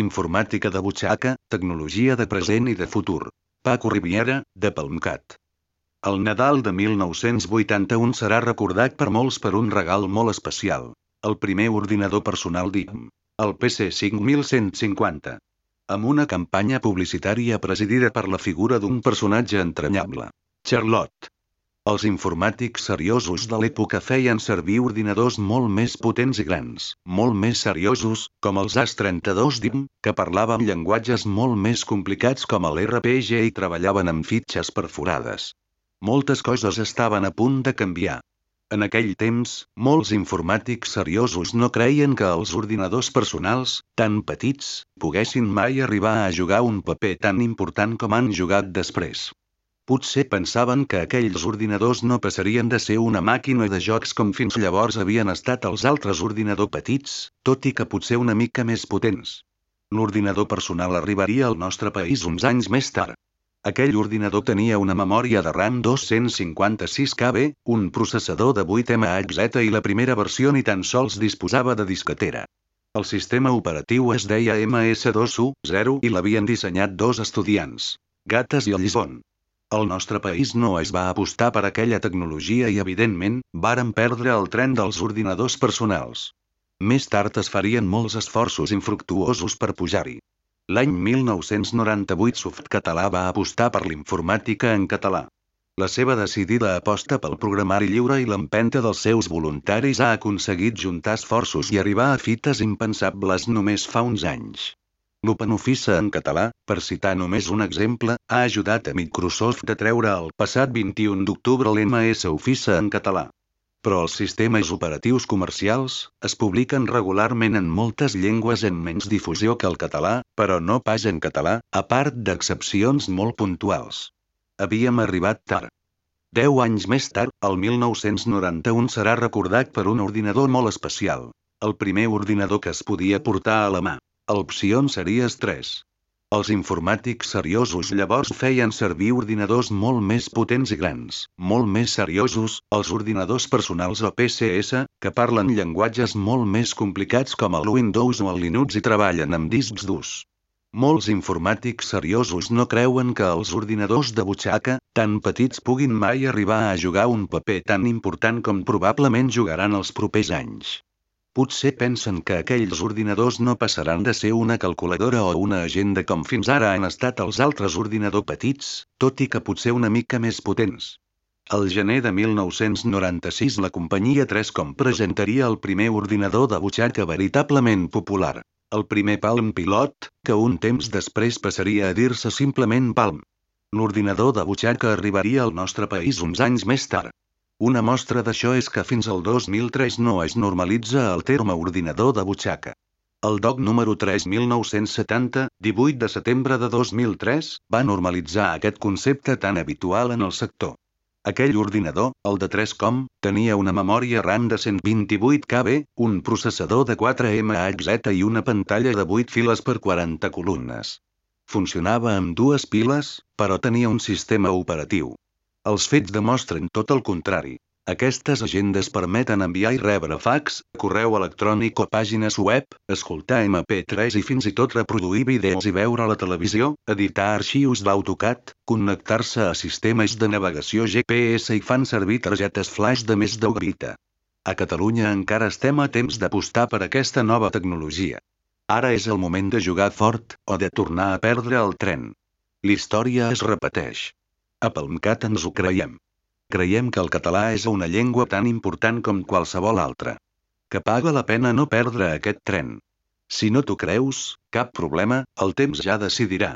Informàtica de butxaca, tecnologia de present i de futur. Paco Riviera, de Palmcat. El Nadal de 1981 serà recordat per molts per un regal molt especial. El primer ordinador personal d'IBM. El PC 5150. Amb una campanya publicitària presidida per la figura d'un personatge entranyable. Charlotte. Els informàtics seriosos de l'època feien servir ordinadors molt més potents i grans, molt més seriosos, com els AS32 DIM, que parlaven llenguatges molt més complicats com l'RPG i treballaven amb fitxes perforades. Moltes coses estaven a punt de canviar. En aquell temps, molts informàtics seriosos no creien que els ordinadors personals, tan petits, poguessin mai arribar a jugar un paper tan important com han jugat després. Potser pensaven que aquells ordinadors no passarien de ser una màquina de jocs com fins llavors havien estat els altres ordinadors petits, tot i que potser una mica més potents. L'ordinador personal arribaria al nostre país uns anys més tard. Aquell ordinador tenia una memòria de RAM 256 KB, un processador de 8 MHz i la primera versió ni tan sols disposava de disquetera. El sistema operatiu es deia MS2U0 i l'havien dissenyat dos estudiants, Gates i Ellisbon. El nostre país no es va apostar per aquella tecnologia i evidentment, varen perdre el tren dels ordinadors personals. Més tard es farien molts esforços infructuosos per pujar-hi. L'any 1998 Softcatalà va apostar per l'informàtica en català. La seva decidida aposta pel programari lliure i l'empenta dels seus voluntaris ha aconseguit juntar esforços i arribar a fites impensables només fa uns anys. L'OpenOffice en català, per citar només un exemple, ha ajudat a Microsoft a treure el passat 21 d'octubre l'MS Office en català. Però els sistemes operatius comercials es publiquen regularment en moltes llengües en menys difusió que el català, però no pas en català, a part d'excepcions molt puntuals. Havíem arribat tard. Deu anys més tard, el 1991 serà recordat per un ordinador molt especial. El primer ordinador que es podia portar a la mà. Opcions series 3. Els informàtics seriosos llavors feien servir ordinadors molt més potents i grans, molt més seriosos, els ordinadors personals o PCS, que parlen llenguatges molt més complicats com el Windows o el Linux i treballen amb discs durs. Molts informàtics seriosos no creuen que els ordinadors de butxaca, tan petits puguin mai arribar a jugar un paper tan important com probablement jugaran els propers anys. Potser pensen que aquells ordinadors no passaran de ser una calculadora o una agenda com fins ara han estat els altres ordinadors petits, tot i que potser una mica més potents. Al gener de 1996 la companyia 3Com presentaria el primer ordinador de butxaca veritablement popular, el primer Palm Pilot, que un temps després passaria a dir-se simplement Palm. L'ordinador de butxaca arribaria al nostre país uns anys més tard. Una mostra d'això és que fins al 2003 no es normalitza el terme ordinador de butxaca. El DOC número 3970, 18 de setembre de 2003, va normalitzar aquest concepte tan habitual en el sector. Aquell ordinador, el de 3Com, tenia una memòria RAM de 128 KB, un processador de 4 MHz i una pantalla de 8 files per 40 columnes. Funcionava amb dues piles, però tenia un sistema operatiu. Els fets demostren tot el contrari. Aquestes agendes permeten enviar i rebre fax, correu electrònic o pàgines web, escoltar MP3 i fins i tot reproduir vídeos i veure la televisió, editar arxius d'AutoCAD, connectar-se a sistemes de navegació GPS i fan servir targetes flash de més de bita. A Catalunya encara estem a temps d'apostar per aquesta nova tecnologia. Ara és el moment de jugar fort, o de tornar a perdre el tren. L'història es repeteix. A Palmcat ens ho creiem. Creiem que el català és una llengua tan important com qualsevol altra. Que paga la pena no perdre aquest tren. Si no t'ho creus, cap problema, el temps ja decidirà.